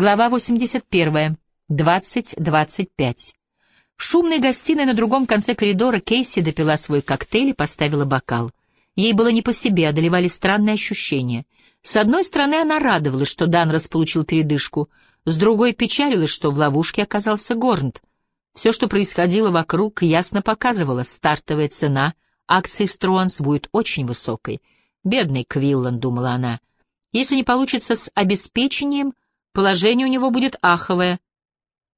Глава 81. 20.25. В шумной гостиной на другом конце коридора Кейси допила свой коктейль и поставила бокал. Ей было не по себе, одолевали странные ощущения. С одной стороны, она радовалась, что Данрос получил передышку, с другой печалилась, что в ловушке оказался Горнт. Все, что происходило вокруг, ясно показывало, стартовая цена акций Стронс будет очень высокой. «Бедный Квиллан», — думала она, — «если не получится с обеспечением, положение у него будет аховое,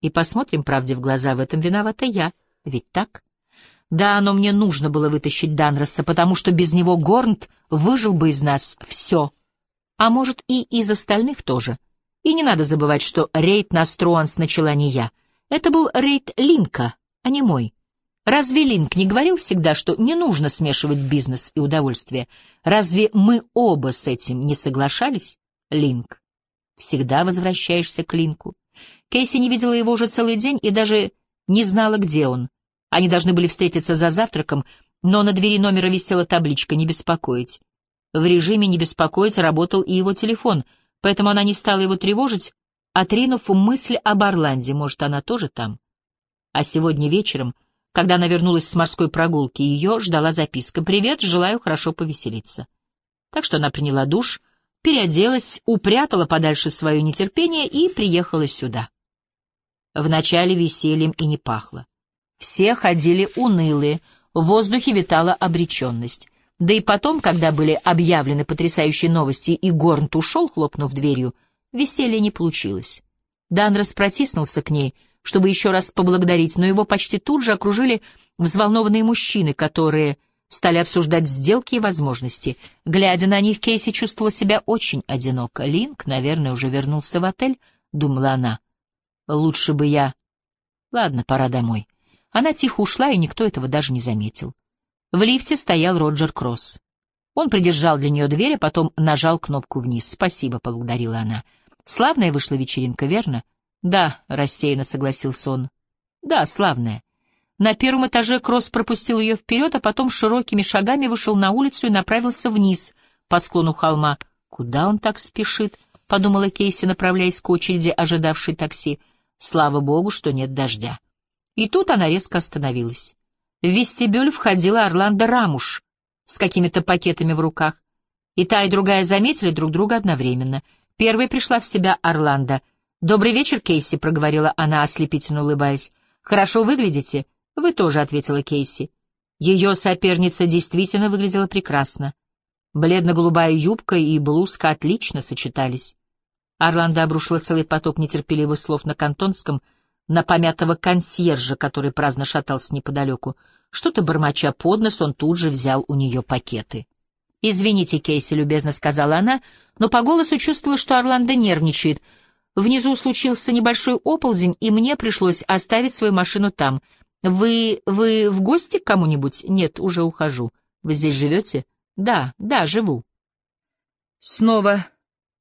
и посмотрим правде в глаза, в этом виновата я. Ведь так? Да, но мне нужно было вытащить Данроса, потому что без него Горнт выжил бы из нас все. А может, и из остальных тоже. И не надо забывать, что рейд на Струанс начала не я. Это был рейд Линка, а не мой. Разве Линк не говорил всегда, что не нужно смешивать бизнес и удовольствие? Разве мы оба с этим не соглашались? Линк. Всегда возвращаешься к Линку. Кейси не видела его уже целый день и даже не знала, где он. Они должны были встретиться за завтраком, но на двери номера висела табличка «Не беспокоить». В режиме «Не беспокоить» работал и его телефон, поэтому она не стала его тревожить, отринув мысль об Орланде, может, она тоже там. А сегодня вечером, когда она вернулась с морской прогулки, ее ждала записка «Привет, желаю хорошо повеселиться». Так что она приняла душ, переоделась, упрятала подальше свое нетерпение и приехала сюда. Вначале весельем и не пахло. Все ходили унылые, в воздухе витала обреченность. Да и потом, когда были объявлены потрясающие новости, и Горнт ушел, хлопнув дверью, веселья не получилось. Данрос протиснулся к ней, чтобы еще раз поблагодарить, но его почти тут же окружили взволнованные мужчины, которые стали обсуждать сделки и возможности. Глядя на них, Кейси чувствовала себя очень одиноко. Линк, наверное, уже вернулся в отель, — думала она. Лучше бы я... Ладно, пора домой. Она тихо ушла, и никто этого даже не заметил. В лифте стоял Роджер Кросс. Он придержал для нее дверь, а потом нажал кнопку вниз. «Спасибо», — поблагодарила она. «Славная вышла вечеринка, верно?» «Да», — рассеянно согласился он. «Да, славная». На первом этаже Кросс пропустил ее вперед, а потом широкими шагами вышел на улицу и направился вниз по склону холма. «Куда он так спешит?» — подумала Кейси, направляясь к очереди, ожидавшей такси. Слава богу, что нет дождя. И тут она резко остановилась. В вестибюль входила Орландо Рамуш с какими-то пакетами в руках. И та, и другая заметили друг друга одновременно. Первой пришла в себя Орландо. «Добрый вечер, Кейси», — проговорила она, ослепительно улыбаясь. «Хорошо выглядите». «Вы тоже», — ответила Кейси. Ее соперница действительно выглядела прекрасно. Бледно-голубая юбка и блузка отлично сочетались. Орландо обрушила целый поток нетерпеливых слов на кантонском, на помятого консьержа, который праздно шатался неподалеку. Что-то бормоча под нос, он тут же взял у нее пакеты. «Извините, Кейси», — любезно сказала она, но по голосу чувствовала, что Орландо нервничает. Внизу случился небольшой оползень, и мне пришлось оставить свою машину там. «Вы... вы в гости к кому-нибудь?» «Нет, уже ухожу. Вы здесь живете?» «Да, да, живу». Снова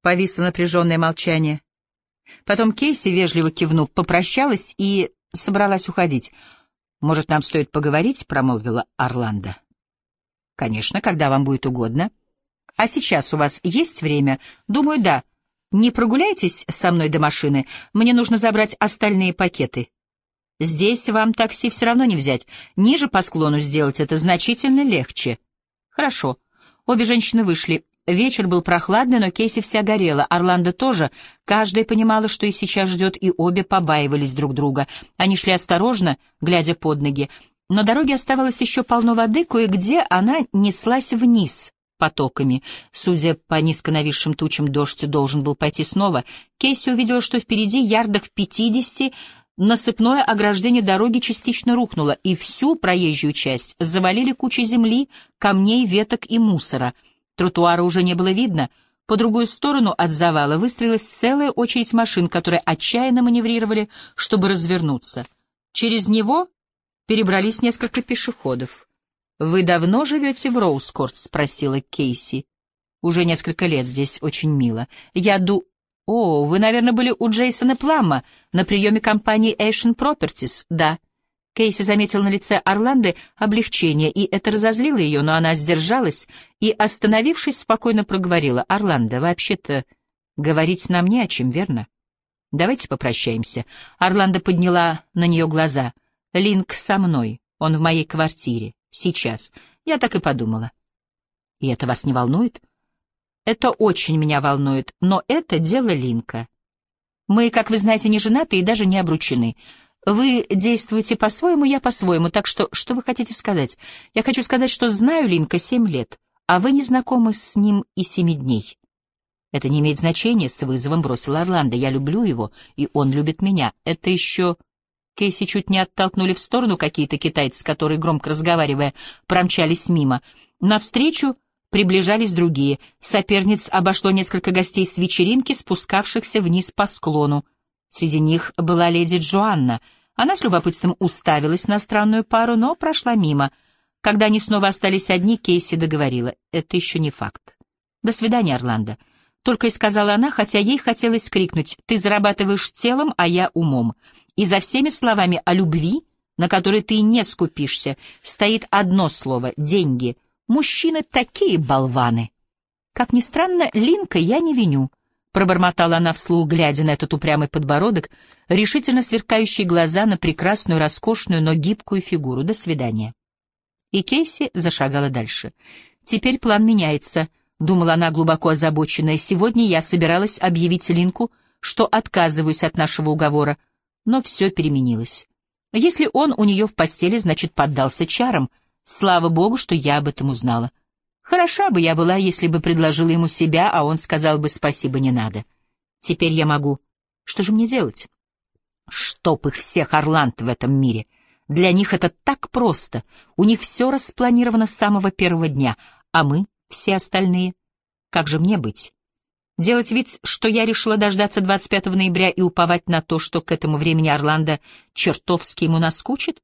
Повисло напряженное молчание. Потом Кейси, вежливо кивнув, попрощалась и собралась уходить. «Может, нам стоит поговорить?» — промолвила Орландо. «Конечно, когда вам будет угодно. А сейчас у вас есть время? Думаю, да. Не прогуляйтесь со мной до машины? Мне нужно забрать остальные пакеты. Здесь вам такси все равно не взять. Ниже по склону сделать это значительно легче». «Хорошо». Обе женщины вышли. Вечер был прохладный, но Кейси вся горела, Орландо тоже. Каждая понимала, что и сейчас ждет, и обе побаивались друг друга. Они шли осторожно, глядя под ноги. Но дороги оставалось еще полно воды, кое-где она неслась вниз потоками. Судя по низко нависшим тучам, дождь должен был пойти снова. Кейси увидела, что впереди, ярдах в пятидесяти, насыпное ограждение дороги частично рухнуло, и всю проезжую часть завалили кучей земли, камней, веток и мусора — Тротуара уже не было видно. По другую сторону от завала выстроилась целая очередь машин, которые отчаянно маневрировали, чтобы развернуться. Через него перебрались несколько пешеходов. «Вы давно живете в Роускорт?» — спросила Кейси. «Уже несколько лет здесь очень мило. Я ду...» «О, вы, наверное, были у Джейсона Плама на приеме компании Asian Properties?» «Да». Кейси заметил на лице Орланды облегчение, и это разозлило ее, но она сдержалась и, остановившись, спокойно проговорила. «Орландо, вообще-то говорить нам не о чем, верно?» Давайте попрощаемся. Орландо подняла на нее глаза. Линк со мной. Он в моей квартире. Сейчас. Я так и подумала. И это вас не волнует? Это очень меня волнует, но это дело Линка. Мы, как вы знаете, не женаты и даже не обручены. Вы действуете по-своему, я по-своему, так что что вы хотите сказать? Я хочу сказать, что знаю Линка семь лет, а вы не знакомы с ним и семи дней. Это не имеет значения, с вызовом бросил Орландо. Я люблю его, и он любит меня. Это еще... Кейси чуть не оттолкнули в сторону какие-то китайцы, которые, громко разговаривая, промчались мимо. Навстречу приближались другие. Соперниц обошло несколько гостей с вечеринки, спускавшихся вниз по склону. Среди них была леди Джоанна. Она с любопытством уставилась на странную пару, но прошла мимо. Когда они снова остались одни, Кейси договорила. «Это еще не факт. До свидания, Орландо». Только и сказала она, хотя ей хотелось крикнуть «Ты зарабатываешь телом, а я умом». И за всеми словами о любви, на которые ты не скупишься, стоит одно слово — деньги. Мужчины такие болваны. Как ни странно, Линка я не виню. Пробормотала она вслух, глядя на этот упрямый подбородок, решительно сверкающие глаза на прекрасную, роскошную, но гибкую фигуру. До свидания. И Кейси зашагала дальше. Теперь план меняется —— думала она глубоко озабоченная, — сегодня я собиралась объявить Линку, что отказываюсь от нашего уговора, но все переменилось. Если он у нее в постели, значит, поддался чарам. Слава богу, что я об этом узнала. Хороша бы я была, если бы предложила ему себя, а он сказал бы «спасибо, не надо». Теперь я могу. Что же мне делать? Чтоб их всех Орланд в этом мире. Для них это так просто. У них все распланировано с самого первого дня, а мы все остальные. Как же мне быть? Делать вид, что я решила дождаться 25 ноября и уповать на то, что к этому времени Орландо чертовски ему наскучит?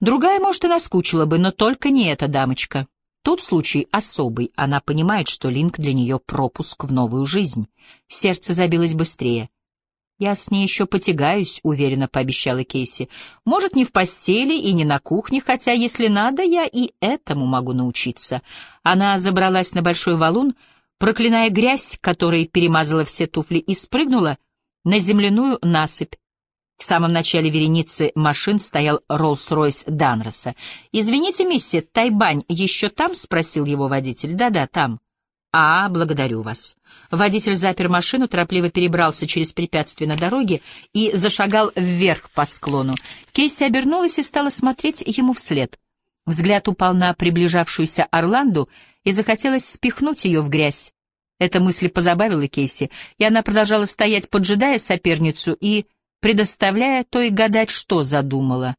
Другая, может, и наскучила бы, но только не эта дамочка. Тут случай особый, она понимает, что Линк для нее пропуск в новую жизнь. Сердце забилось быстрее. «Я с ней еще потягаюсь», — уверенно пообещала Кейси. «Может, не в постели и не на кухне, хотя, если надо, я и этому могу научиться». Она забралась на большой валун, проклиная грязь, которой перемазала все туфли, и спрыгнула на земляную насыпь. В самом начале вереницы машин стоял Роллс-Ройс Данроса. «Извините, миссия, Тайбань еще там?» — спросил его водитель. «Да-да, там». «А, благодарю вас». Водитель запер машину, торопливо перебрался через препятствие на дороге и зашагал вверх по склону. Кейси обернулась и стала смотреть ему вслед. Взгляд упал на приближавшуюся Орланду, и захотелось спихнуть ее в грязь. Эта мысль позабавила Кейси, и она продолжала стоять, поджидая соперницу и предоставляя той гадать, что задумала.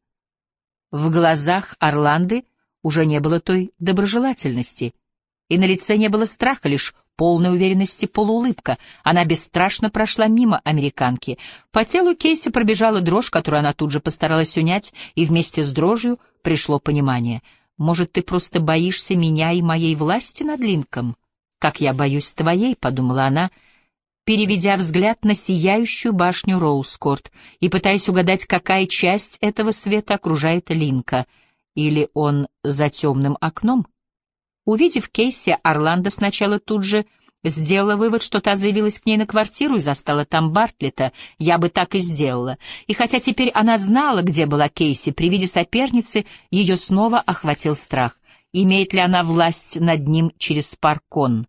В глазах Орланды уже не было той доброжелательности — и на лице не было страха, лишь полной уверенности полуулыбка. Она бесстрашно прошла мимо американки. По телу Кейси пробежала дрожь, которую она тут же постаралась унять, и вместе с дрожью пришло понимание. «Может, ты просто боишься меня и моей власти над Линком? Как я боюсь твоей», — подумала она, переведя взгляд на сияющую башню Роускорт и пытаясь угадать, какая часть этого света окружает Линка. Или он за темным окном? Увидев Кейси, Орландо сначала тут же сделала вывод, что та заявилась к ней на квартиру и застала там Бартлета. Я бы так и сделала. И хотя теперь она знала, где была Кейси, при виде соперницы ее снова охватил страх. Имеет ли она власть над ним через Паркон?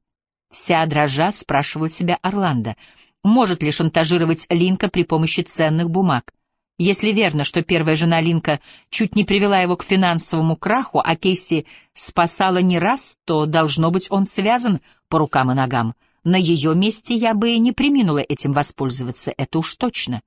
Вся дрожа спрашивала себя Орландо. Может ли шантажировать Линка при помощи ценных бумаг? Если верно, что первая жена Линка чуть не привела его к финансовому краху, а Кейси спасала не раз, то, должно быть, он связан по рукам и ногам. На ее месте я бы и не приминула этим воспользоваться, это уж точно.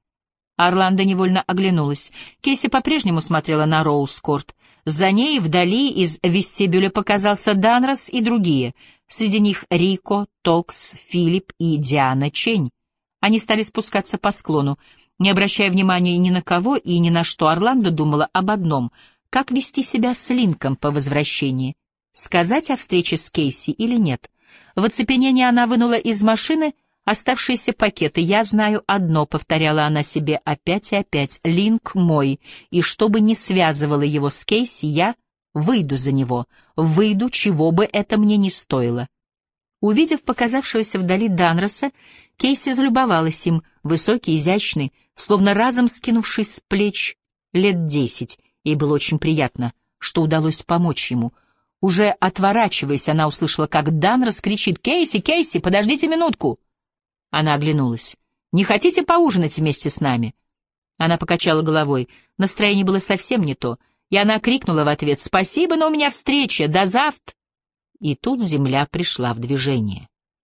Орландо невольно оглянулась. Кейси по-прежнему смотрела на Роускорт. За ней вдали из вестибюля показался Данрос и другие. Среди них Рико, Токс, Филипп и Диана Чень. Они стали спускаться по склону. Не обращая внимания ни на кого и ни на что, Орландо думала об одном — как вести себя с Линком по возвращении. Сказать о встрече с Кейси или нет? В оцепенении она вынула из машины оставшиеся пакеты. «Я знаю одно», — повторяла она себе опять и опять, — «Линк мой, и что бы ни связывало его с Кейси, я выйду за него, выйду, чего бы это мне ни стоило». Увидев показавшегося вдали Данроса, Кейси залюбовалась им, высокий, изящный, словно разом скинувший с плеч лет десять. Ей было очень приятно, что удалось помочь ему. Уже отворачиваясь, она услышала, как Данрос кричит «Кейси, Кейси, подождите минутку!» Она оглянулась. «Не хотите поужинать вместе с нами?» Она покачала головой. Настроение было совсем не то. И она крикнула в ответ «Спасибо, но у меня встреча! До завтра!» И тут земля пришла в движение.